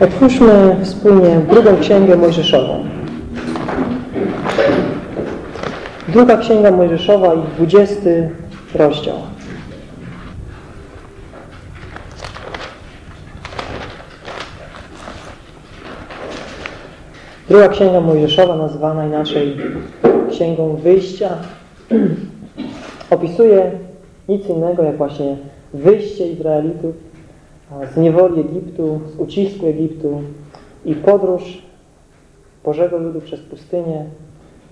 Otwórzmy wspólnie drugą księgę Mojżeszową. Druga księga Mojżeszowa i dwudziesty rozdział. Druga księga Mojżeszowa, nazywana inaczej Księgą Wyjścia, opisuje nic innego jak właśnie wyjście Izraelitów z niewoli Egiptu, z ucisku Egiptu i podróż Bożego Ludu przez pustynię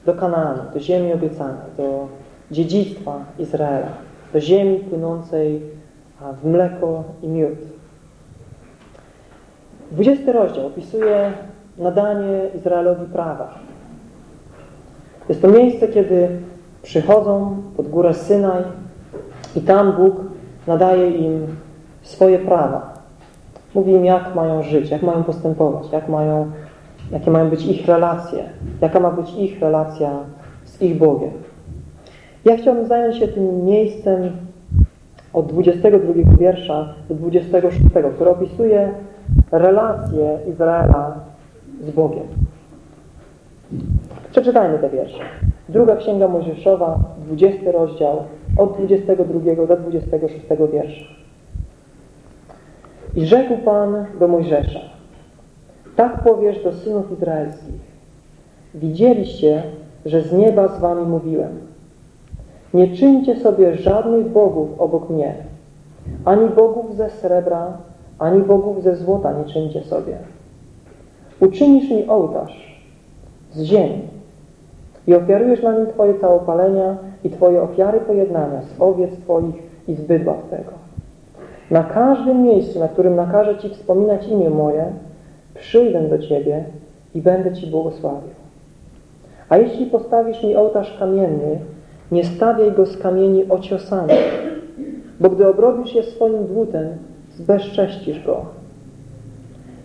do Kanaanu, do ziemi obiecanej, do dziedzictwa Izraela, do ziemi płynącej w mleko i miód. 20 rozdział opisuje nadanie Izraelowi prawa. Jest to miejsce, kiedy przychodzą pod górę Synaj i tam Bóg nadaje im swoje prawa. Mówi im, jak mają żyć, jak mają postępować, jak mają, jakie mają być ich relacje, jaka ma być ich relacja z ich Bogiem. Ja chciałbym zająć się tym miejscem od 22 wiersza do 26, który opisuje relacje Izraela z Bogiem. Przeczytajmy te wiersze. Druga Księga Mojżeszowa, 20 rozdział, od 22 do 26 wiersza. I rzekł Pan do Mojżesza, tak powiesz do synów izraelskich, widzieliście, że z nieba z wami mówiłem. Nie czyńcie sobie żadnych bogów obok mnie, ani bogów ze srebra, ani bogów ze złota nie czyńcie sobie. Uczynisz mi ołtarz z ziemi i ofiarujesz na nim Twoje całopalenia i Twoje ofiary pojednania z owiec Twoich i z bydła Twego. Na każdym miejscu, na którym nakażę Ci wspominać imię moje, przyjdę do Ciebie i będę Ci błogosławił. A jeśli postawisz mi ołtarz kamienny, nie stawiaj go z kamieni ociosanych, bo gdy obrobisz je swoim dłutem, zbezcześcisz go.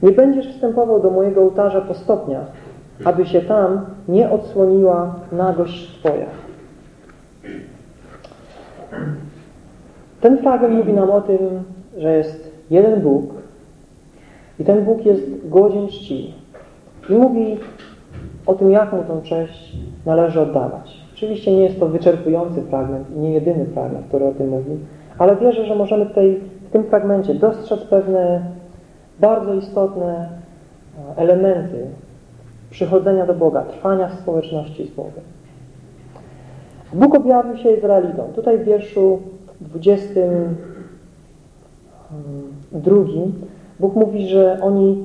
Nie będziesz wstępował do mojego ołtarza po stopniach, aby się tam nie odsłoniła nagość Twoja. Ten fragment mówi nam o tym, że jest jeden Bóg i ten Bóg jest godzien czci. I mówi o tym, jak Mu tą cześć należy oddawać. Oczywiście nie jest to wyczerpujący fragment i nie jedyny fragment, który o tym mówi, ale wierzę, że możemy tutaj, w tym fragmencie dostrzec pewne bardzo istotne elementy przychodzenia do Boga, trwania w społeczności z Bogiem. Bóg objawił się Izraelitom. Tutaj w wierszu 22 Bóg mówi, że oni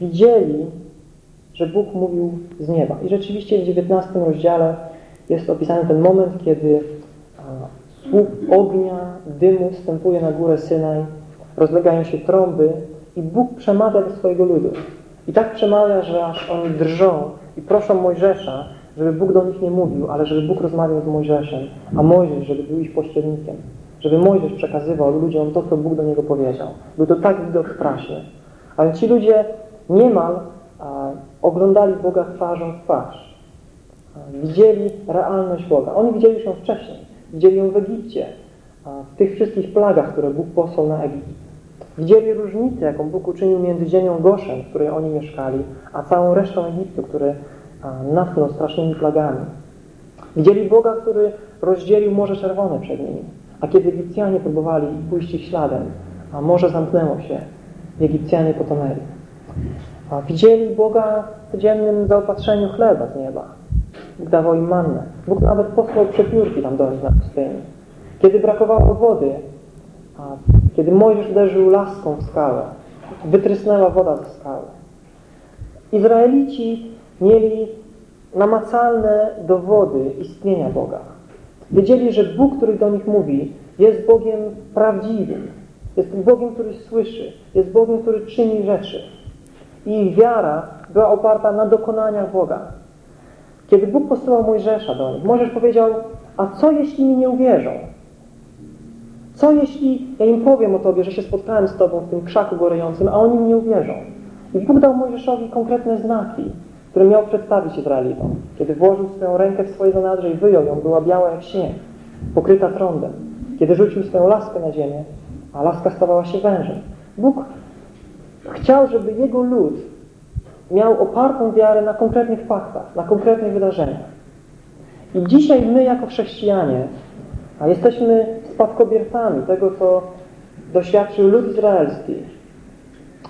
widzieli, że Bóg mówił z nieba. I rzeczywiście w 19 rozdziale jest opisany ten moment, kiedy słup ognia, dymu wstępuje na górę Synaj, rozlegają się trąby i Bóg przemawia do swojego ludu. I tak przemawia, że aż oni drżą i proszą Mojżesza, żeby Bóg do nich nie mówił, ale żeby Bóg rozmawiał z Mojżeszem, a Mojżesz, żeby był ich pośrednikiem. Żeby Mojżesz przekazywał ludziom to, co Bóg do niego powiedział. Był to tak widok straszny. Ale ci ludzie niemal a, oglądali Boga twarzą w twarz. A, widzieli realność Boga. Oni widzieli ją wcześniej. Widzieli ją w Egipcie, a, w tych wszystkich plagach, które Bóg posłał na Egipt. Widzieli różnicę, jaką Bóg uczynił między ziemią Goszen, w której oni mieszkali, a całą resztą Egiptu, który natknął strasznymi plagami. Widzieli Boga, który rozdzielił Morze Czerwone przed nimi. A kiedy Egipcjanie próbowali pójść ich śladem, a morze zamknęło się, Egipcjanie potonęli. A widzieli Boga w codziennym zaopatrzeniu chleba z nieba. Dawał im mannę. Bóg nawet posłał przepiórki tam do nich na pustyni. Kiedy brakowało wody, a kiedy Mojżesz uderzył laską w skałę, wytrysnęła woda ze skały. Izraelici mieli namacalne dowody istnienia Boga. Wiedzieli, że Bóg, który do nich mówi, jest Bogiem prawdziwym. Jest Bogiem, który słyszy. Jest Bogiem, który czyni rzeczy. I ich wiara była oparta na dokonaniach Boga. Kiedy Bóg posyłał Mojżesza do nich, Mojżesz powiedział, a co jeśli mi nie uwierzą? Co jeśli ja im powiem o Tobie, że się spotkałem z Tobą w tym krzaku gorejącym, a oni mi nie uwierzą? I Bóg dał Mojżeszowi konkretne znaki, które miał przedstawić Izraelitom. Kiedy włożył swoją rękę w swoje zanadrze i wyjął ją, była biała jak śnieg, pokryta trądem. Kiedy rzucił swoją laskę na ziemię, a laska stawała się wężem. Bóg chciał, żeby jego lud miał opartą wiarę na konkretnych faktach, na konkretnych wydarzeniach. I dzisiaj my jako chrześcijanie a jesteśmy spadkobiercami tego, co doświadczył lud izraelski,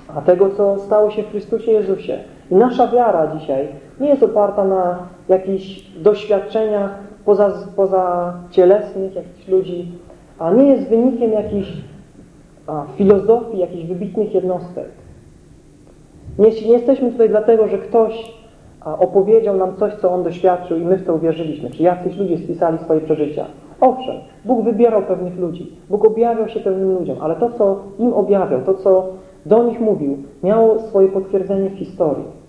a tego, co stało się w Chrystusie Jezusie. I nasza wiara dzisiaj nie jest oparta na jakichś doświadczeniach poza, poza cielesnych jakichś ludzi, a nie jest wynikiem jakichś a, filozofii, jakichś wybitnych jednostek. Nie, jesteśmy tutaj dlatego, że ktoś a, opowiedział nam coś, co on doświadczył i my w to uwierzyliśmy, czy jacyś ludzie spisali swoje przeżycia. Owszem, Bóg wybierał pewnych ludzi, Bóg objawiał się pewnym ludziom, ale to, co im objawiał, to, co do nich mówił, miało swoje potwierdzenie w historii.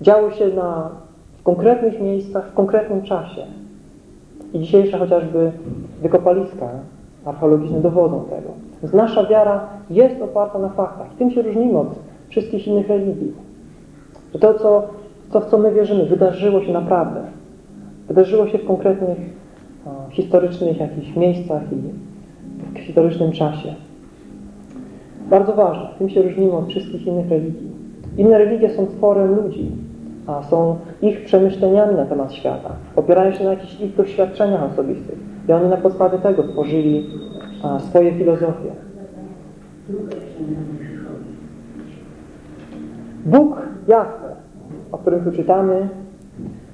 Działo się na, w konkretnych miejscach, w konkretnym czasie. I dzisiejsze chociażby wykopaliska archeologiczne dowodzą tego. Więc nasza wiara jest oparta na faktach. Tym się różnimy od wszystkich innych religii. Że to, co, to, w co my wierzymy, wydarzyło się naprawdę. Wydarzyło się w konkretnych historycznych jakichś miejscach i w historycznym czasie. Bardzo ważne. Tym się różnimy od wszystkich innych religii. Inne religie są tworem ludzi, a są ich przemyśleniami na temat świata. Opierają się na jakichś ich doświadczeniach osobistych. I oni na podstawie tego tworzyli a, swoje filozofie. Bóg Jahwe, o którym tu czytamy,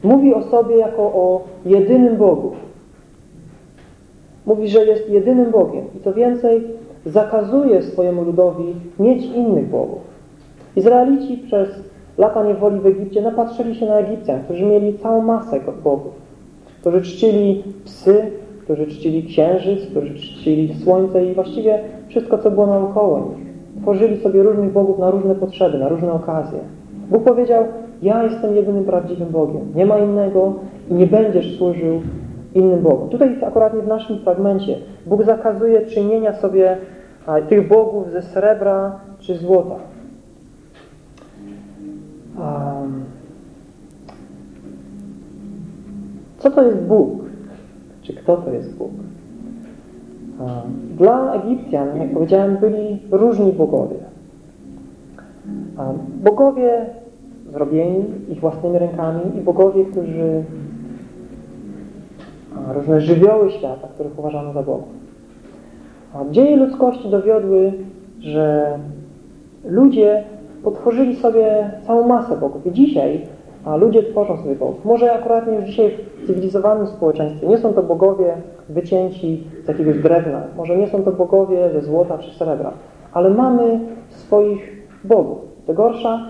mówi o sobie jako o jedynym Bogu. Mówi, że jest jedynym Bogiem. I co więcej, zakazuje swojemu ludowi mieć innych bogów. Izraelici przez lata niewoli w Egipcie napatrzyli się na Egipcjan, którzy mieli całą masę bogów. Którzy czcili psy, którzy czcili księżyc, którzy czcili słońce i właściwie wszystko, co było naokoło nich. Tworzyli sobie różnych bogów na różne potrzeby, na różne okazje. Bóg powiedział, ja jestem jedynym prawdziwym Bogiem. Nie ma innego i nie będziesz służył innym Bogom. Tutaj akurat w naszym fragmencie Bóg zakazuje czynienia sobie tych bogów ze srebra czy złota. Um, co to jest Bóg? Czy kto to jest Bóg? Um, dla Egipcjan, jak powiedziałem, byli różni bogowie. Um, bogowie zrobieni ich własnymi rękami i bogowie, którzy różne żywioły świata, których uważano za bogów. Dzieje ludzkości dowiodły, że ludzie potworzyli sobie całą masę bogów. I dzisiaj a ludzie tworzą sobie bogów. Może akurat już dzisiaj w cywilizowanym społeczeństwie nie są to bogowie wycięci z jakiegoś drewna, może nie są to bogowie ze złota czy srebra, ale mamy swoich bogów. To gorsza,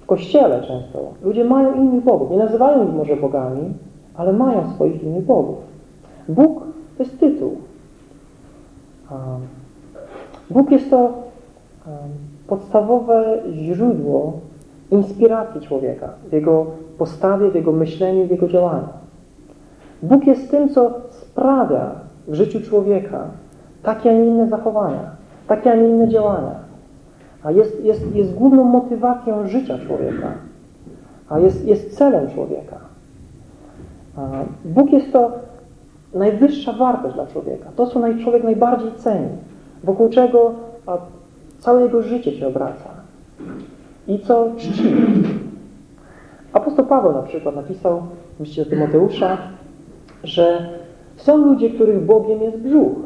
w kościele często ludzie mają innych bogów. Nie nazywają ich może bogami, ale mają swoich innych bogów. Bóg to jest tytuł. Bóg jest to podstawowe źródło inspiracji człowieka w jego postawie, w jego myśleniu, w jego działaniu. Bóg jest tym, co sprawia w życiu człowieka takie, a nie inne zachowania, takie, a nie inne działania. A jest, jest, jest główną motywacją życia człowieka, a jest, jest celem człowieka. Bóg jest to najwyższa wartość dla człowieka. To, co człowiek najbardziej ceni, wokół czego całe jego życie się obraca i co czci. Apostoł Paweł na przykład napisał w do Tymoteusza, że są ludzie, których Bogiem jest brzuch.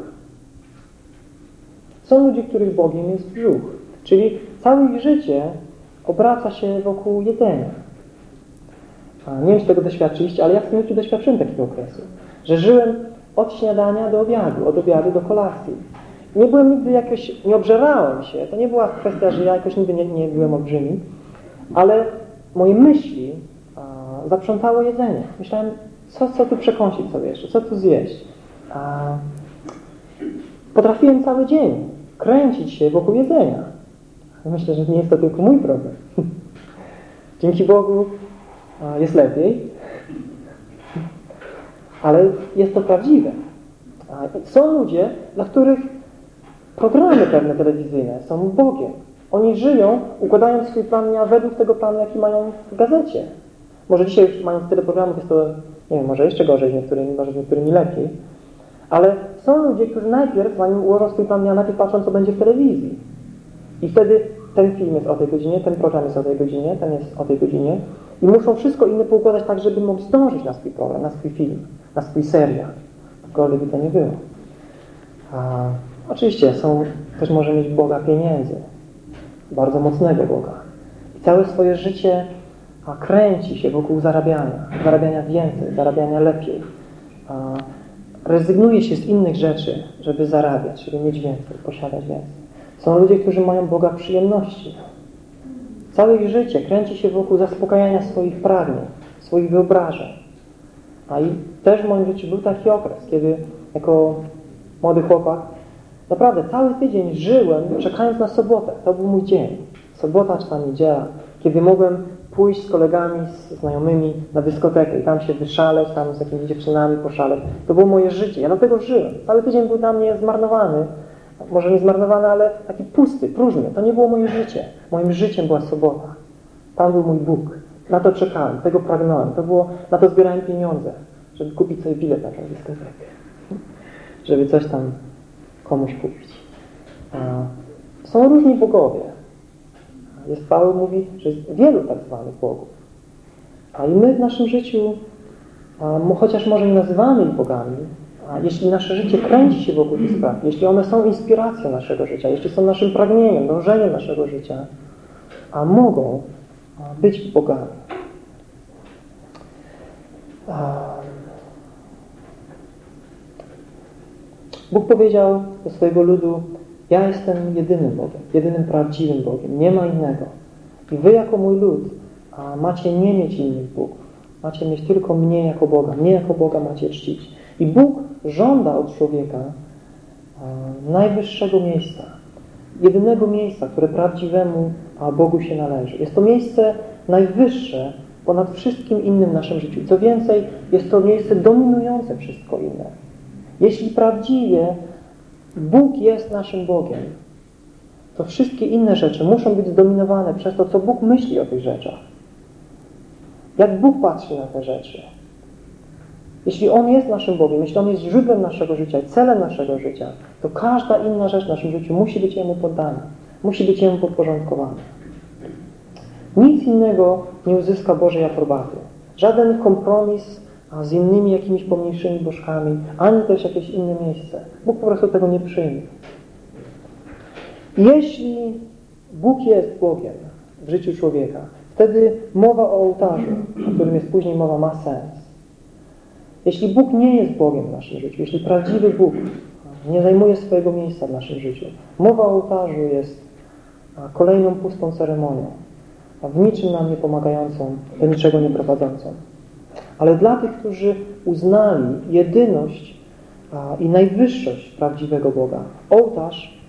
Są ludzie, których Bogiem jest brzuch. Czyli całe ich życie obraca się wokół jedzenia. Nie wiem, czy tego doświadczyliście, ale ja w tym doświadczyłem takiego okresu, że żyłem od śniadania do obiadu, od obiadu do kolacji. Nie byłem nigdy jakoś, nie obżerałem się. To nie była kwestia, że ja jakoś nigdy nie, nie byłem olbrzymi, ale moje myśli a, zaprzątało jedzenie. Myślałem, co, co tu przekąsić sobie jeszcze, co tu zjeść. A, potrafiłem cały dzień kręcić się wokół jedzenia. Myślę, że nie jest to tylko mój problem. Dzięki Bogu jest lepiej, ale jest to prawdziwe. Są ludzie, dla których programy pewne telewizyjne są Bogiem. Oni żyją, układając swój plan dnia według tego planu, jaki mają w gazecie. Może dzisiaj już mając tyle programów jest to, nie wiem, może jeszcze gorzej z niektórymi, może z niektórymi lepiej. Ale są ludzie, którzy najpierw, zanim ułożą swój plan dnia, najpierw patrzą, co będzie w telewizji. I wtedy ten film jest o tej godzinie, ten program jest o tej godzinie, ten jest o tej godzinie i muszą wszystko inne poukładać tak, żeby mogli zdążyć na swój program, na swój film, na swój serial. Cokolwiek by to nie było. A, oczywiście są, ktoś może mieć Boga pieniędzy, bardzo mocnego Boga. I całe swoje życie kręci się wokół zarabiania, zarabiania więcej, zarabiania lepiej. Rezygnuje się z innych rzeczy, żeby zarabiać, żeby mieć więcej, posiadać więcej. Są ludzie, którzy mają Boga przyjemności. Całe ich życie kręci się wokół zaspokajania swoich pragnień, swoich wyobrażeń. A i też w moim życiu był taki okres, kiedy jako młody chłopak naprawdę cały tydzień żyłem czekając na sobotę. To był mój dzień. Sobota czy tam niedziela, kiedy mogłem pójść z kolegami, z znajomymi na dyskotekę i tam się wyszaleć, tam z jakimiś dziewczynami poszaleć. To było moje życie. Ja dlatego żyłem. Cały tydzień był dla mnie zmarnowany. Może nie zmarnowany, ale taki pusty, próżny. To nie było moje życie. Moim życiem była sobota. Tam był mój Bóg. Na to czekałem, tego pragnąłem. To było, na to zbierałem pieniądze, żeby kupić sobie bilet na tę dyskotekę. Żeby coś tam komuś kupić. Są różni bogowie. Jest Paweł mówi, że jest wielu tak zwanych bogów. A i my w naszym życiu, chociaż może nie nazywamy ich bogami, a jeśli nasze życie kręci się wokół tych spraw, jeśli one są inspiracją naszego życia, jeśli są naszym pragnieniem, dążeniem naszego życia, a mogą być bogami. Bóg powiedział do swojego ludu, ja jestem jedynym Bogiem, jedynym prawdziwym Bogiem, nie ma innego. I wy jako mój lud macie nie mieć innych Bóg, Macie mieć tylko mnie jako Boga. Mnie jako Boga macie czcić. I Bóg żąda od człowieka najwyższego miejsca. Jedynego miejsca, które prawdziwemu Bogu się należy. Jest to miejsce najwyższe ponad wszystkim innym w naszym życiu. Co więcej, jest to miejsce dominujące wszystko inne. Jeśli prawdziwie Bóg jest naszym Bogiem, to wszystkie inne rzeczy muszą być zdominowane przez to, co Bóg myśli o tych rzeczach. Jak Bóg patrzy na te rzeczy. Jeśli On jest naszym Bogiem, jeśli On jest źródłem naszego życia i celem naszego życia, to każda inna rzecz w naszym życiu musi być Jemu poddana. Musi być Jemu podporządkowana. Nic innego nie uzyska Bożej aprobaty. Żaden kompromis z innymi jakimiś pomniejszymi bożkami, ani też jakieś inne miejsce. Bóg po prostu tego nie przyjmie. Jeśli Bóg jest Bogiem w życiu człowieka, wtedy mowa o ołtarzu, o którym jest później mowa, ma sens. Jeśli Bóg nie jest Bogiem w naszym życiu, jeśli prawdziwy Bóg nie zajmuje swojego miejsca w naszym życiu, mowa o ołtarzu jest kolejną pustą ceremonią, a w niczym nam nie pomagającą, do niczego nie prowadzącą. Ale dla tych, którzy uznali jedyność i najwyższość prawdziwego Boga, ołtarz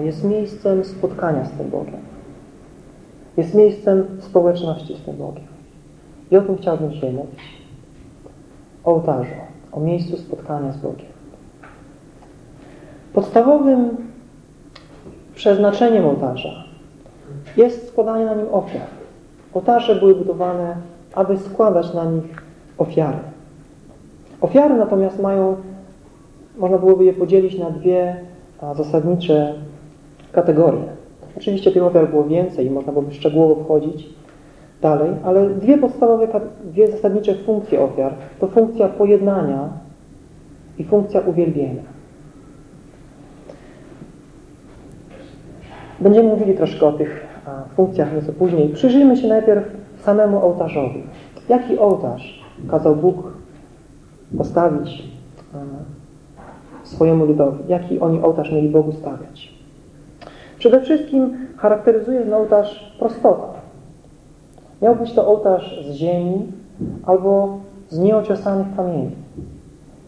jest miejscem spotkania z tym Bogiem. Jest miejscem społeczności z tym Bogiem. I o tym chciałbym dzisiaj mówić. O ołtarzu, o miejscu spotkania z Bogiem. Podstawowym przeznaczeniem ołtarza jest składanie na nim ofiar. Ołtarze były budowane, aby składać na nich ofiary. Ofiary natomiast mają, można byłoby je podzielić na dwie zasadnicze kategorie. Oczywiście tych ofiar było więcej i można byłoby szczegółowo wchodzić dalej, ale dwie podstawowe, dwie zasadnicze funkcje ofiar to funkcja pojednania i funkcja uwielbienia. Będziemy mówili troszkę o tych funkcjach nieco później. Przyjrzyjmy się najpierw samemu ołtarzowi. Jaki ołtarz kazał Bóg postawić swojemu ludowi? Jaki oni ołtarz mieli Bogu stawiać? Przede wszystkim charakteryzuje ten ołtarz prostota. Miał być to ołtarz z ziemi albo z nieociosanych kamieni.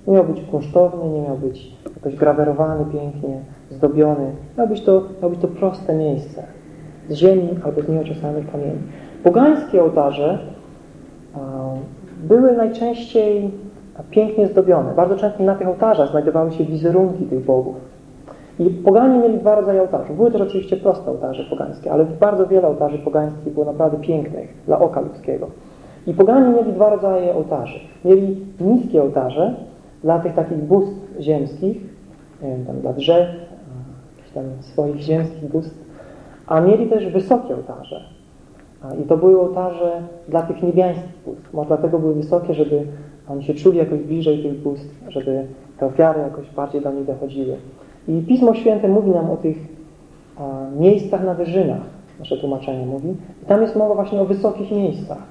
Nie miał być kunsztowny, nie miał być jakoś grawerowany pięknie, zdobiony. Miał być to, miał być to proste miejsce. Z ziemi albo z nieociosanych kamieni. Pogańskie ołtarze były najczęściej pięknie zdobione. Bardzo często na tych ołtarzach znajdowały się wizerunki tych bogów. I poganie mieli dwa rodzaje ołtarzy. Były też oczywiście proste ołtarze pogańskie, ale bardzo wiele ołtarzy pogańskich było naprawdę pięknych dla oka ludzkiego. I poganie mieli dwa rodzaje ołtarzy. Mieli niskie ołtarze dla tych takich bóstw ziemskich, nie wiem, tam dla drzew, tam swoich ziemskich bóstw, A mieli też wysokie ołtarze. I to były ołtarze dla tych niebiańskich bóstw. Może dlatego były wysokie, żeby oni się czuli jakoś bliżej tych bóstw, żeby te ofiary jakoś bardziej do nich dochodziły. I Pismo Święte mówi nam o tych a, miejscach na wyżynach, nasze tłumaczenie mówi. I tam jest mowa właśnie o wysokich miejscach.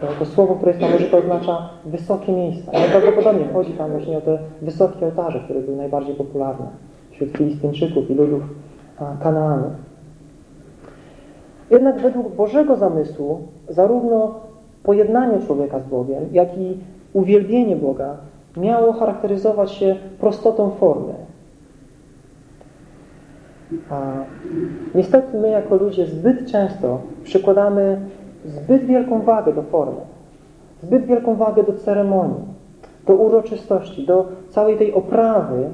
To, to słowo, które jest tam użyte, oznacza wysokie miejsca. I najprawdopodobniej chodzi tam właśnie o te wysokie ołtarze, które były najbardziej popularne wśród Filistyńczyków i ludów Kanaanu. Jednak według Bożego zamysłu zarówno pojednanie człowieka z Bogiem, jak i uwielbienie Boga miało charakteryzować się prostotą formy. A niestety my jako ludzie zbyt często przykładamy zbyt wielką wagę do formy, zbyt wielką wagę do ceremonii, do uroczystości, do całej tej oprawy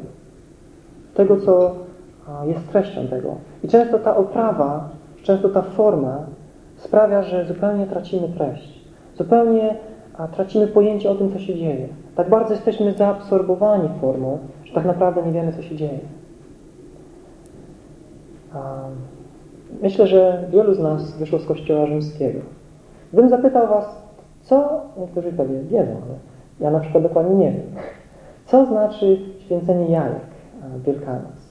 tego, co jest treścią tego. I często ta oprawa, często ta forma sprawia, że zupełnie tracimy treść. Zupełnie tracimy pojęcie o tym, co się dzieje. Tak bardzo jesteśmy zaabsorbowani formą, że tak naprawdę nie wiemy, co się dzieje. Myślę, że wielu z nas wyszło z Kościoła Rzymskiego. Gdybym zapytał Was, co, niektórzy pewnie wiedzą, ale ja na przykład dokładnie nie wiem, co znaczy święcenie jajek Wielkanoc?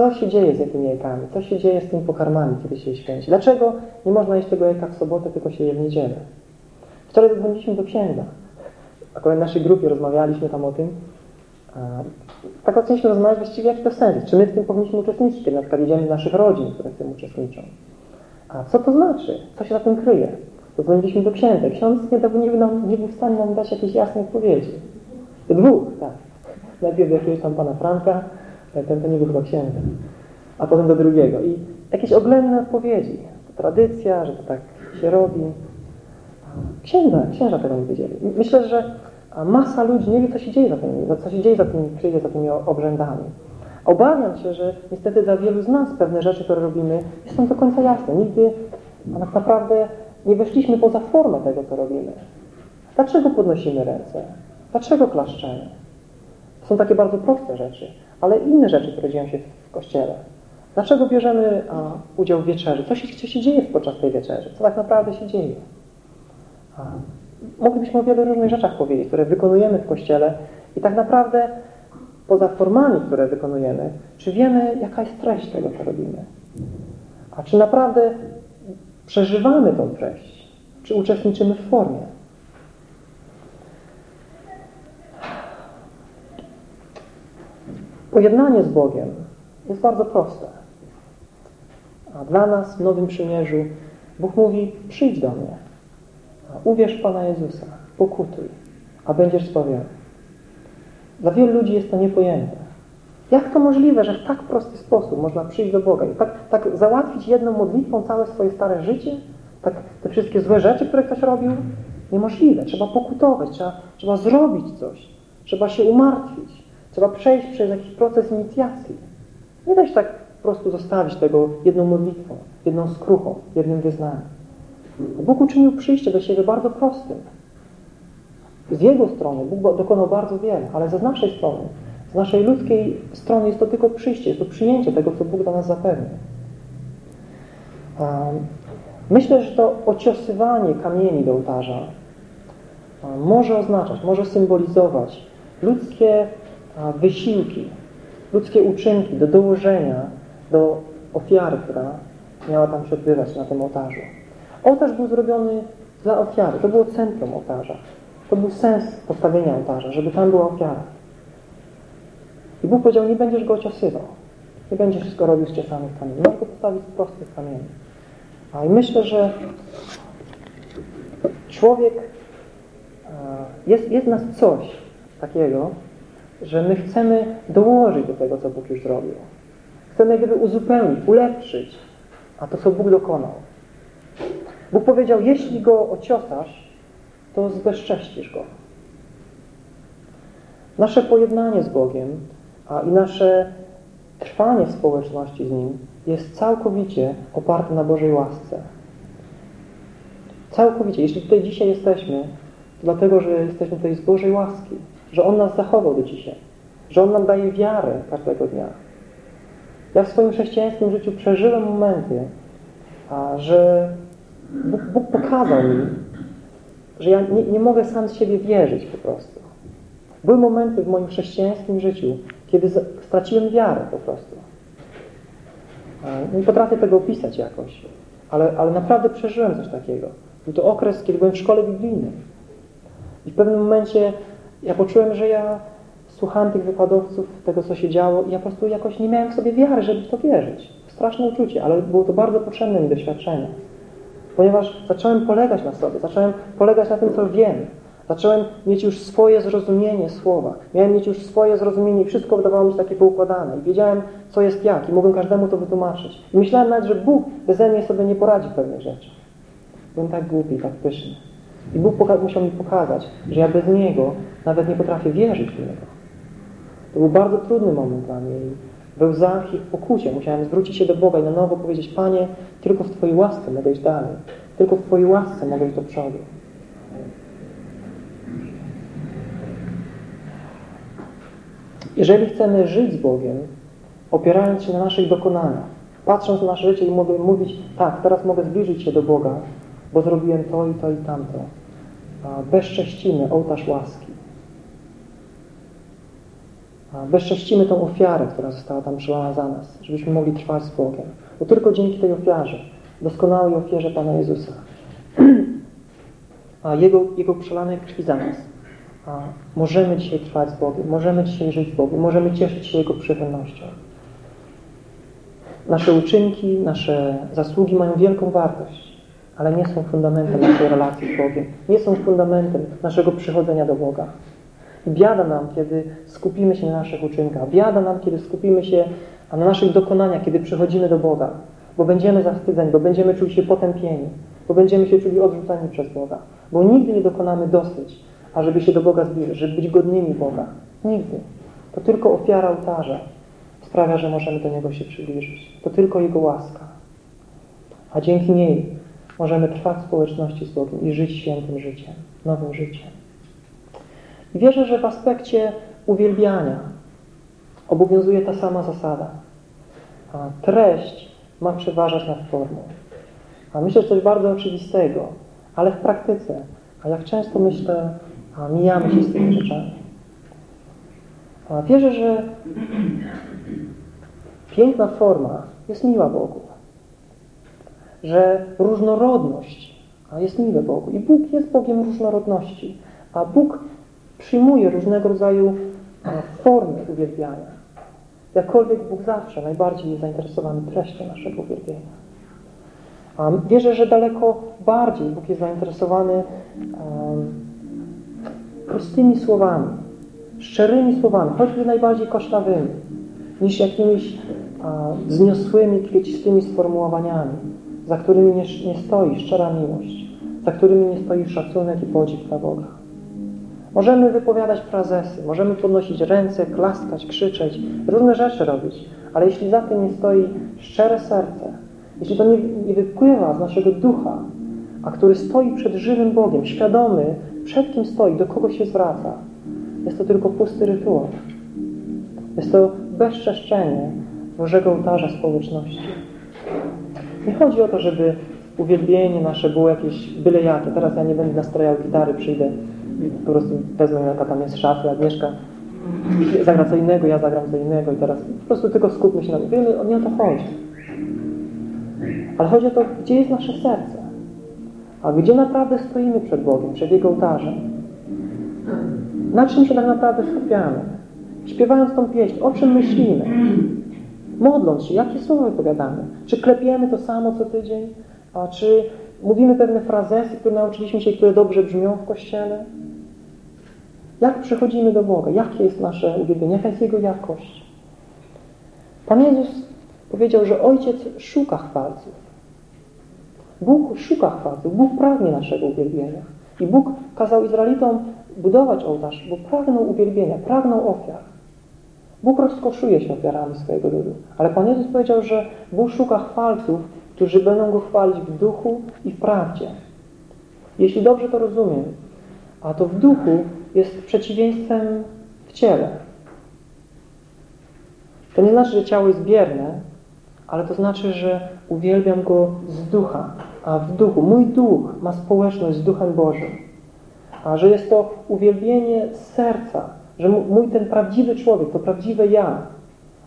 Co się dzieje z jakimi jajkami? Co się dzieje z tymi pokarmami, kiedy się je święci? Dlaczego nie można jeść tego jajka w sobotę, tylko się je w niedzielę? Wczoraj zadzwoniliśmy do księdza. Akurat w naszej grupie rozmawialiśmy tam o tym. Tak zaczęliśmy rozmawiać właściwie, jaki to sens Czy my w tym powinniśmy uczestniczyć, kiedy na przykład jedziemy z naszych rodzin, które w tym uczestniczą? A co to znaczy? Co się za tym kryje? Zadzwoniliśmy do księdza. Ksiądz nie, nie, nam, nie był w stanie nam dać jakiejś jasnej odpowiedzi. Dwóch, tak. Najpierw do jakiegoś tam pana Franka, ten to nie był chyba księdzem, a potem do drugiego. I jakieś oględne odpowiedzi. To tradycja, że to tak się robi. Księża, księża tego nie wiedzieli. Myślę, że masa ludzi nie wie, co się dzieje za tymi, co się dzieje za tymi, kryje za tymi obrzędami. Obawiam się, że niestety dla wielu z nas pewne rzeczy, które robimy, nie są do końca jasne. Nigdy tak naprawdę nie weszliśmy poza formę tego, co robimy. Dlaczego podnosimy ręce? Dlaczego klaszczemy? To są takie bardzo proste rzeczy, ale inne rzeczy, które dzieją się w Kościele. Dlaczego bierzemy a, udział w wieczerzy? Co się, co się dzieje podczas tej wieczerzy? Co tak naprawdę się dzieje? A, moglibyśmy o wielu różnych rzeczach powiedzieć, które wykonujemy w Kościele i tak naprawdę poza formami, które wykonujemy, czy wiemy, jaka jest treść tego, co robimy? A czy naprawdę przeżywamy tą treść? Czy uczestniczymy w formie? Pojednanie z Bogiem jest bardzo proste. A dla nas w Nowym Przymierzu Bóg mówi, przyjdź do mnie, uwierz w Pana Jezusa, pokutuj, a będziesz zbawiony. Dla wielu ludzi jest to niepojęte. Jak to możliwe, że w tak prosty sposób można przyjść do Boga i tak, tak załatwić jedną modlitwą całe swoje stare życie? Tak te wszystkie złe rzeczy, które ktoś robił? Niemożliwe. Trzeba pokutować, trzeba, trzeba zrobić coś. Trzeba się umartwić. Trzeba przejść przez jakiś proces inicjacji. Nie da się tak po prostu zostawić tego jedną modlitwą, jedną skruchą, jednym wyznaniem. Bóg uczynił przyjście do siebie bardzo prostym. Z Jego strony Bóg dokonał bardzo wiele, ale ze naszej strony, z naszej ludzkiej strony jest to tylko przyjście, jest to przyjęcie tego, co Bóg dla nas zapewni. Myślę, że to ociosywanie kamieni do ołtarza może oznaczać, może symbolizować ludzkie wysiłki, ludzkie uczynki do dołożenia do ofiary, która miała tam się odbywać na tym ołtarzu. Ołtarz był zrobiony dla ofiary. To było centrum ołtarza. To był sens postawienia ołtarza, żeby tam była ofiara. I Bóg powiedział, nie będziesz go ociosywał. Nie będziesz wszystko robił z ciesanych kamieni. Masz go postawić z prostych kamieni. A i myślę, że człowiek, jest, jest nas coś takiego, że my chcemy dołożyć do tego, co Bóg już zrobił. Chcemy gdyby uzupełnić, ulepszyć, a to, co Bóg dokonał. Bóg powiedział, jeśli go ociosasz, to zbezcześcisz go. Nasze pojednanie z Bogiem a i nasze trwanie w społeczności z Nim jest całkowicie oparte na Bożej łasce. Całkowicie. Jeśli tutaj dzisiaj jesteśmy, to dlatego, że jesteśmy tutaj z Bożej łaski, że On nas zachował do dzisiaj, że On nam daje wiarę każdego dnia. Ja w swoim chrześcijańskim życiu przeżyłem momenty, a, że Bóg, Bóg pokazał mi, że ja nie, nie mogę sam z siebie wierzyć po prostu. Były momenty w moim chrześcijańskim życiu, kiedy straciłem wiarę po prostu. Nie potrafię tego opisać jakoś, ale, ale naprawdę przeżyłem coś takiego. Był to okres, kiedy byłem w szkole biblijnej. I w pewnym momencie ja poczułem, że ja słuchałem tych wykładowców, tego co się działo i ja po prostu jakoś nie miałem w sobie wiary, żeby w to wierzyć. Straszne uczucie, ale było to bardzo potrzebne mi doświadczenie. Ponieważ zacząłem polegać na sobie, zacząłem polegać na tym, co wiem. Zacząłem mieć już swoje zrozumienie słowa. Miałem mieć już swoje zrozumienie i wszystko wydawało mi się takie poukładane. I wiedziałem, co jest jak i mogłem każdemu to wytłumaczyć. I myślałem nawet, że Bóg beze mnie sobie nie poradzi w pewnych rzeczach. Byłem tak głupi, tak pyszny. I Bóg musiał mi pokazać, że ja bez Niego nawet nie potrafię wierzyć w Niego. To był bardzo trudny moment dla mnie. We łzach i w pokucie musiałem zwrócić się do Boga i na nowo powiedzieć, Panie, tylko w Twojej łasce mogę iść dalej. Tylko w Twojej łasce mogę iść do przodu. Jeżeli chcemy żyć z Bogiem, opierając się na naszych dokonaniach, patrząc na nasze życie i mogę mówić, tak, teraz mogę zbliżyć się do Boga, bo zrobiłem to i to i tamto. Bezcześcimy ołtarz łaski. Bezcześcimy tą ofiarę, która została tam przyłana za nas, żebyśmy mogli trwać z Bogiem. Bo tylko dzięki tej ofierze, doskonałej ofierze Pana Jezusa, Jego, Jego przelanej krwi za nas, możemy dzisiaj trwać z Bogiem, możemy dzisiaj żyć z Bogiem, możemy cieszyć się Jego przychylnością. Nasze uczynki, nasze zasługi mają wielką wartość, ale nie są fundamentem naszej relacji z Bogiem, nie są fundamentem naszego przychodzenia do Boga. I biada nam, kiedy skupimy się na naszych uczynkach, biada nam, kiedy skupimy się na naszych dokonaniach, kiedy przychodzimy do Boga, bo będziemy zawstydzeni, bo będziemy czuli się potępieni, bo będziemy się czuli odrzuceni przez Boga, bo nigdy nie dokonamy dosyć, ażeby się do Boga zbliżyć, żeby być godnymi Boga. Nigdy. To tylko ofiara ołtarza sprawia, że możemy do Niego się przybliżyć. To tylko Jego łaska. A dzięki niej możemy trwać w społeczności z Bogiem i żyć świętym życiem, nowym życiem. Wierzę, że w aspekcie uwielbiania obowiązuje ta sama zasada. A treść ma przeważać nad formą. A myślę, że coś bardzo oczywistego, ale w praktyce, a jak często myślę, a mijamy się z tymi rzeczami. A wierzę, że piękna forma jest miła Bogu. Że różnorodność jest miła Bogu. I Bóg jest Bogiem różnorodności. A Bóg przyjmuje różnego rodzaju formy uwielbiania. Jakkolwiek Bóg zawsze najbardziej jest zainteresowany treścią naszego uwielbienia. Wierzę, że daleko bardziej Bóg jest zainteresowany um, prostymi słowami, szczerymi słowami, choćby najbardziej kosztawymi, niż jakimiś a, wzniosłymi, kwiecistymi sformułowaniami, za którymi nie, nie stoi szczera miłość, za którymi nie stoi szacunek i podziw dla Boga. Możemy wypowiadać frazesy, możemy podnosić ręce, klaskać, krzyczeć, różne rzeczy robić, ale jeśli za tym nie stoi szczere serce, jeśli to nie, nie wypływa z naszego ducha, a który stoi przed żywym Bogiem, świadomy, przed kim stoi, do kogo się zwraca, jest to tylko pusty rytuał. Jest to bezczeszczenie Bożego ołtarza społeczności. Nie chodzi o to, żeby uwielbienie nasze było jakieś byle jakie. Teraz ja nie będę nastrajał gitary, przyjdę po prostu wezmę jaka tam jest szafy, Agnieszka zagra co innego, ja zagram co innego i teraz po prostu tylko skupmy się na tym. Nie o to chodzi. Ale chodzi o to, gdzie jest nasze serce. A gdzie naprawdę stoimy przed Bogiem, przed Jego ołtarzem. Na czym się tak naprawdę skupiamy? Śpiewając tą pieśń, o czym myślimy? Modląc się, jakie słowa wypowiadamy? Czy klepiemy to samo co tydzień? A czy mówimy pewne frazesy, które nauczyliśmy się, które dobrze brzmią w Kościele? Jak przychodzimy do Boga? Jakie jest nasze uwielbienie? Jaka jest Jego jakość? Pan Jezus powiedział, że Ojciec szuka chwalców. Bóg szuka chwalców. Bóg pragnie naszego uwielbienia. I Bóg kazał Izraelitom budować ołtarz, bo pragną uwielbienia, pragną ofiar. Bóg rozkoszuje się ofiarami swojego ludu. Ale Pan Jezus powiedział, że Bóg szuka chwalców, którzy będą Go chwalić w duchu i w prawdzie. Jeśli dobrze to rozumiem, a to w duchu jest przeciwieństwem w ciele. To nie znaczy, że ciało jest bierne, ale to znaczy, że uwielbiam Go z ducha, a w duchu. Mój duch ma społeczność z Duchem Bożym. A że jest to uwielbienie serca, że mój ten prawdziwy człowiek, to prawdziwe ja,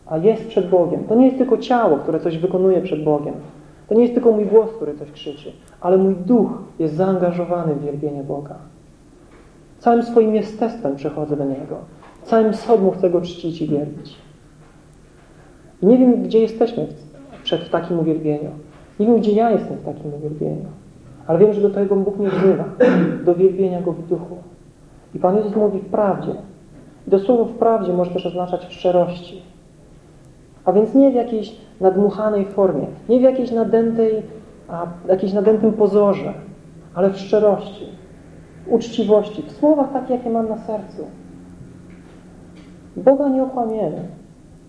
a jest przed Bogiem. To nie jest tylko ciało, które coś wykonuje przed Bogiem. To nie jest tylko mój głos, który coś krzyczy, ale mój duch jest zaangażowany w wielbienie Boga. Całym swoim jestestwem przechodzę do Niego. Całym sobą chcę Go czcić i wielbić. I nie wiem, gdzie jesteśmy przed w takim uwielbieniu. Nie wiem, gdzie ja jestem w takim uwielbieniu. Ale wiem, że do tego Bóg mnie wzywa. Do wielbienia Go w duchu. I Pan Jezus mówi w prawdzie. To słowo w prawdzie może też oznaczać w szczerości. A więc nie w jakiejś nadmuchanej formie, nie w jakiejś nadętej, a jakiejś nadętym pozorze, ale w szczerości, w uczciwości, w słowach takie, jakie mam na sercu. Boga nie okłamiemy.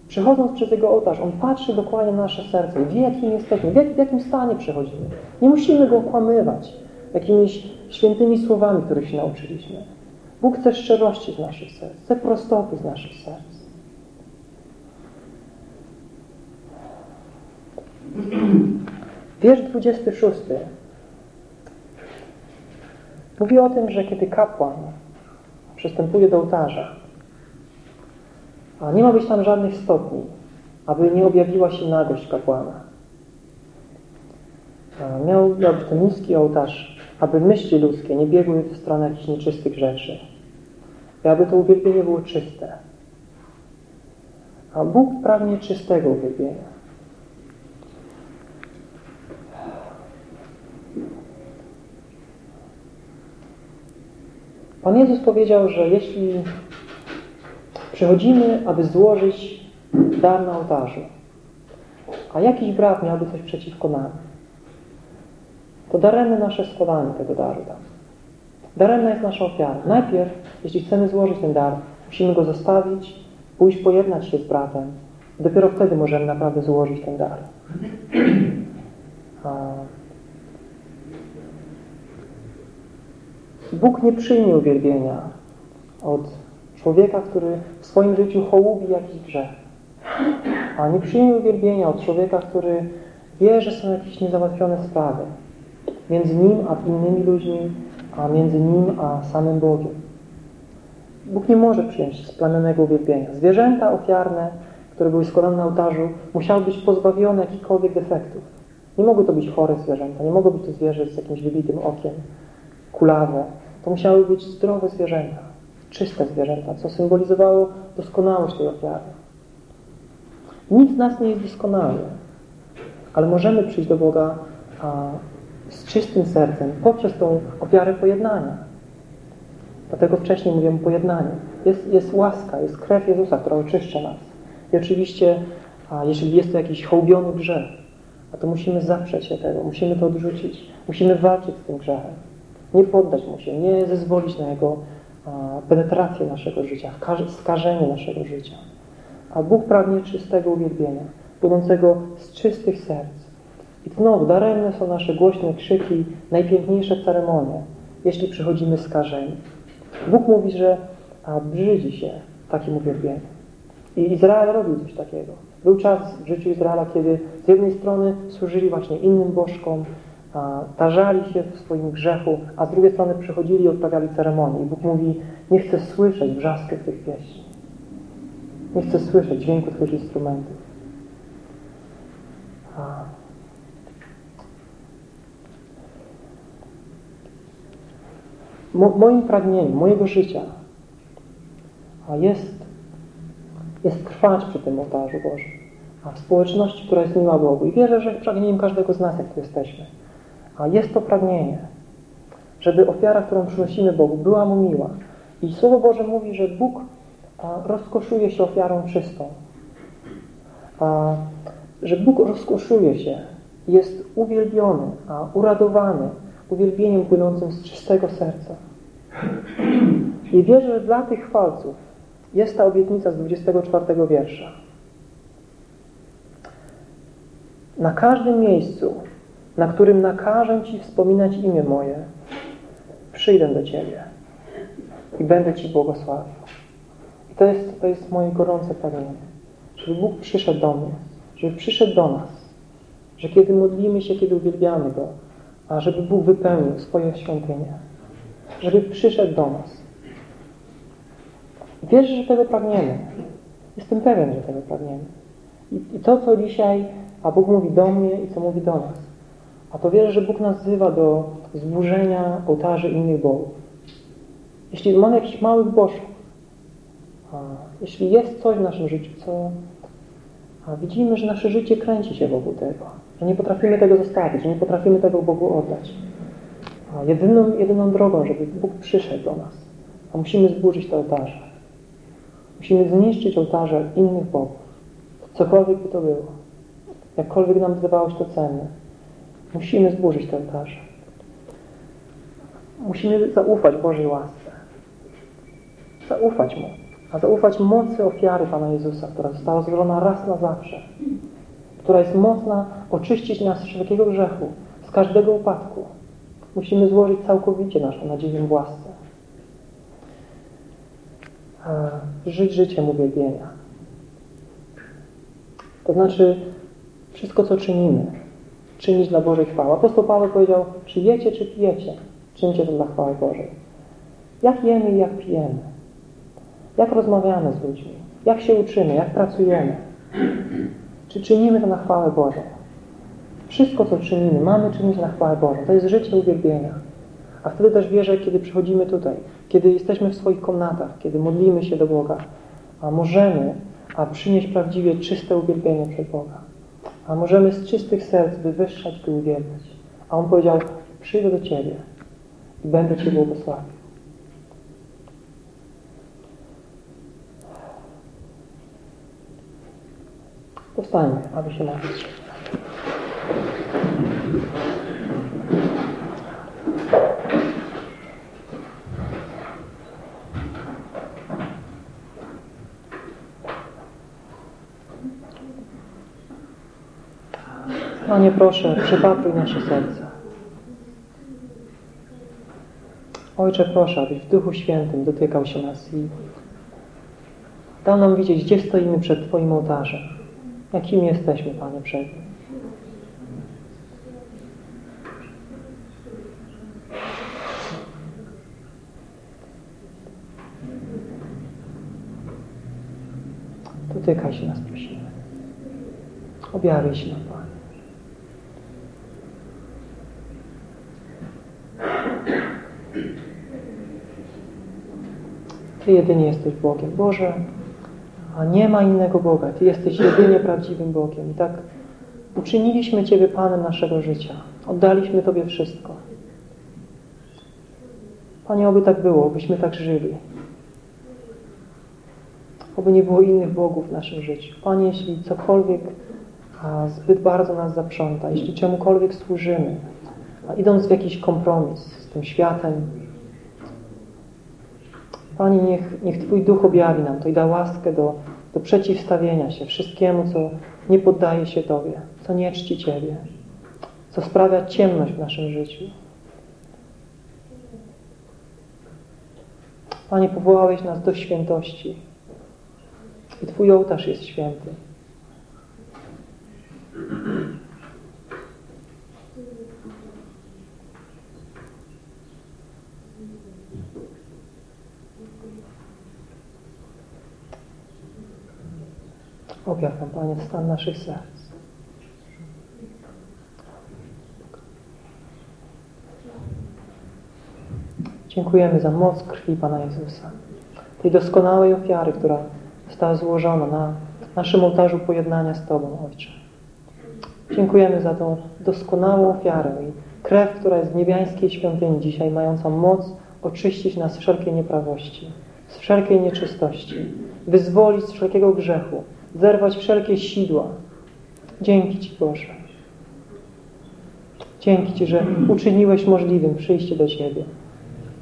Przechodząc przez Jego ołtarz, On patrzy dokładnie na nasze serce, wie, jakim jesteśmy, w jakim stanie przechodzimy. Nie musimy Go okłamywać jakimiś świętymi słowami, których się nauczyliśmy. Bóg chce szczerości z naszych serc, chce prostoty z naszych serc. Wiersz 26 mówi o tym, że kiedy kapłan przystępuje do ołtarza, a nie ma być tam żadnych stopni, aby nie objawiła się nagość kapłana. Miał, być to niski ołtarz, aby myśli ludzkie nie biegły w stronę jakichś nieczystych rzeczy. I aby to uwielbienie było czyste. A Bóg pragnie czystego uwielbienia. Pan Jezus powiedział, że jeśli przychodzimy, aby złożyć dar na ołtarzu, a jakiś brat miałby coś przeciwko nam, to daremy nasze składanie tego daru tam. Daremna jest nasza ofiara. Najpierw, jeśli chcemy złożyć ten dar, musimy go zostawić, pójść pojednać się z bratem. Dopiero wtedy możemy naprawdę złożyć ten dar. Bóg nie przyjmie uwielbienia od człowieka, który w swoim życiu hołubi jakiś grzech. A nie przyjmie uwielbienia od człowieka, który wie, że są jakieś niezałatwione sprawy między nim a innymi ludźmi, a między nim a samym Bogiem. Bóg nie może przyjąć splamionego uwielbienia. Zwierzęta ofiarne, które były składane na ołtarzu, musiały być pozbawione jakichkolwiek defektów. Nie mogły to być chore zwierzęta, nie mogło być to zwierzę z jakimś wybitym okiem, kulawe. To musiały być zdrowe zwierzęta, czyste zwierzęta, co symbolizowało doskonałość tej ofiary. Nic z nas nie jest doskonały, ale możemy przyjść do Boga a, z czystym sercem poprzez tą ofiarę pojednania. Dlatego wcześniej mówiłem o pojednaniu. Jest, jest łaska, jest krew Jezusa, która oczyszcza nas. I oczywiście, a jeśli jest to jakiś hołbiony grzech, a to musimy zaprzeć się tego, musimy to odrzucić, musimy walczyć z tym grzechem. Nie poddać mu się, nie zezwolić na jego penetrację naszego życia, skażenie naszego życia. A Bóg pragnie czystego uwielbienia, płynącego z czystych serc. I znowu daremne są nasze głośne krzyki, najpiękniejsze ceremonie, jeśli przychodzimy skażeni. Bóg mówi, że a, brzydzi się takim uwielbieniem. I Izrael robił coś takiego. Był czas w życiu Izraela, kiedy z jednej strony służyli właśnie innym bożkom, tarzali się w swoim grzechu, a z drugiej strony przychodzili i odprawiali ceremonię. I Bóg mówi, nie chcę słyszeć wrzasku tych pieśni. Nie chcę słyszeć dźwięku Twoich instrumentów. Mo moim pragnieniem, mojego życia jest, jest trwać przy tym ołtarzu Bożym, a w społeczności, która jest miła Bogu. I wierzę, że pragnieniem każdego z nas, jak tu jesteśmy, a jest to pragnienie, żeby ofiara, którą przynosimy Bogu, była Mu miła. I Słowo Boże mówi, że Bóg rozkoszuje się ofiarą czystą. A, że Bóg rozkoszuje się, jest uwielbiony, a uradowany uwielbieniem płynącym z czystego serca. I wierzę, że dla tych chwalców jest ta obietnica z 24 wiersza. Na każdym miejscu na którym nakażę Ci wspominać imię moje, przyjdę do Ciebie i będę Ci błogosławił. I to jest, to jest moje gorące pragnienie, żeby Bóg przyszedł do mnie, żeby przyszedł do nas że kiedy modlimy się, kiedy uwielbiamy Go, a żeby Bóg wypełnił swoje świątynie, żeby przyszedł do nas. Wierzę, że tego pragniemy. Jestem pewien, że tego pragniemy. I, to, co dzisiaj, a Bóg mówi do mnie i co mówi do nas, a to wierzę, że Bóg nas wzywa do zburzenia ołtarzy innych bogów. Jeśli mamy jakichś małych bożków, a jeśli jest coś w naszym życiu, co a widzimy, że nasze życie kręci się wokół tego, że nie potrafimy tego zostawić, że nie potrafimy tego Bogu oddać. A jedyną, jedyną drogą, żeby Bóg przyszedł do nas, a musimy zburzyć te ołtarze. Musimy zniszczyć ołtarze innych bogów. Cokolwiek by to było. Jakkolwiek nam wydawało się to cenne. Musimy zburzyć te ołtarze. Musimy zaufać Bożej łasce. Zaufać Mu. A zaufać mocy ofiary Pana Jezusa, która została złożona raz na zawsze. Która jest mocna oczyścić nas z wszelkiego grzechu, z każdego upadku. Musimy złożyć całkowicie naszą nadzieję w łasce. Żyć życiem uwielbienia. To znaczy wszystko, co czynimy, czynić dla Bożej chwały. Apostoł Paweł powiedział, czy jecie, czy pijecie, czyńcie to dla chwały Bożej. Jak jemy i jak pijemy? Jak rozmawiamy z ludźmi? Jak się uczymy? Jak pracujemy? Czy czynimy to na chwałę Bożą? Wszystko, co czynimy, mamy czynić na chwałę Bożą. To jest życie uwielbienia. A wtedy też wierzę, kiedy przychodzimy tutaj, kiedy jesteśmy w swoich komnatach, kiedy modlimy się do Boga, a możemy a przynieść prawdziwie czyste uwielbienie przed Boga. A możemy z czystych serc wywyższać i uwielbiać. A On powiedział, przyjdę do Ciebie i będę Cię błogosławił. Powstańmy, aby się modlić. Panie, proszę, przypatruj nasze serca. Ojcze, proszę, abyś w Duchu Świętym dotykał się nas i dał nam widzieć, gdzie stoimy przed Twoim ołtarzem. Jakimi jesteśmy, Panie, przed nim. Dotykaj się nas, prosimy. Objawiaj się nam, Panie. Ty jedynie jesteś Bogiem. Boże, a nie ma innego Boga. Ty jesteś jedynie prawdziwym Bogiem. I tak uczyniliśmy Ciebie Panem naszego życia. Oddaliśmy Tobie wszystko. Panie, oby tak było, byśmy tak żyli. Oby nie było innych bogów w naszym życiu. Panie, jeśli cokolwiek a, zbyt bardzo nas zaprząta, jeśli czemukolwiek służymy, a idąc w jakiś kompromis z tym światem, Panie, niech, niech Twój Duch objawi nam to i da łaskę do, do przeciwstawienia się wszystkiemu, co nie poddaje się Tobie, co nie czci Ciebie, co sprawia ciemność w naszym życiu. Panie, powołałeś nas do świętości i Twój ołtarz jest święty. Panie, stan naszych serc. Dziękujemy za moc krwi Pana Jezusa, tej doskonałej ofiary, która została złożona na naszym ołtarzu pojednania z Tobą, Ojcze. Dziękujemy za tą doskonałą ofiarę i krew, która jest w niebiańskiej świątyni dzisiaj, mająca moc oczyścić nas z wszelkiej nieprawości, z wszelkiej nieczystości, wyzwolić z wszelkiego grzechu, zerwać wszelkie sidła. Dzięki Ci, Boże. Dzięki Ci, że uczyniłeś możliwym przyjście do Ciebie.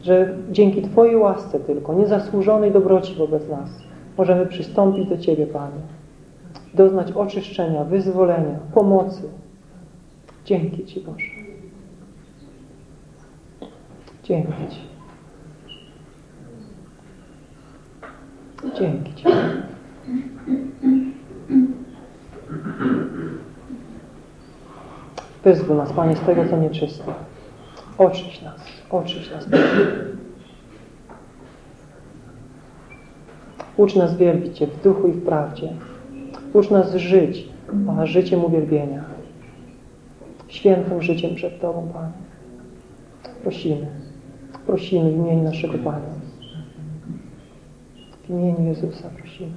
Że dzięki Twojej łasce tylko, niezasłużonej dobroci wobec nas, możemy przystąpić do Ciebie, Panie. Doznać oczyszczenia, wyzwolenia, pomocy. Dzięki Ci, Boże. Dzięki Ci. Dzięki Ci. Wyzwól nas, Panie, z tego, co nieczyste. Oczyś nas, oczyś nas. Ucz nas wielbić Cię w duchu i w prawdzie. Ucz nas żyć, a życiem uwielbienia. Świętym życiem przed Tobą, Panie. Prosimy, prosimy w imieniu naszego Pana. W imieniu Jezusa prosimy.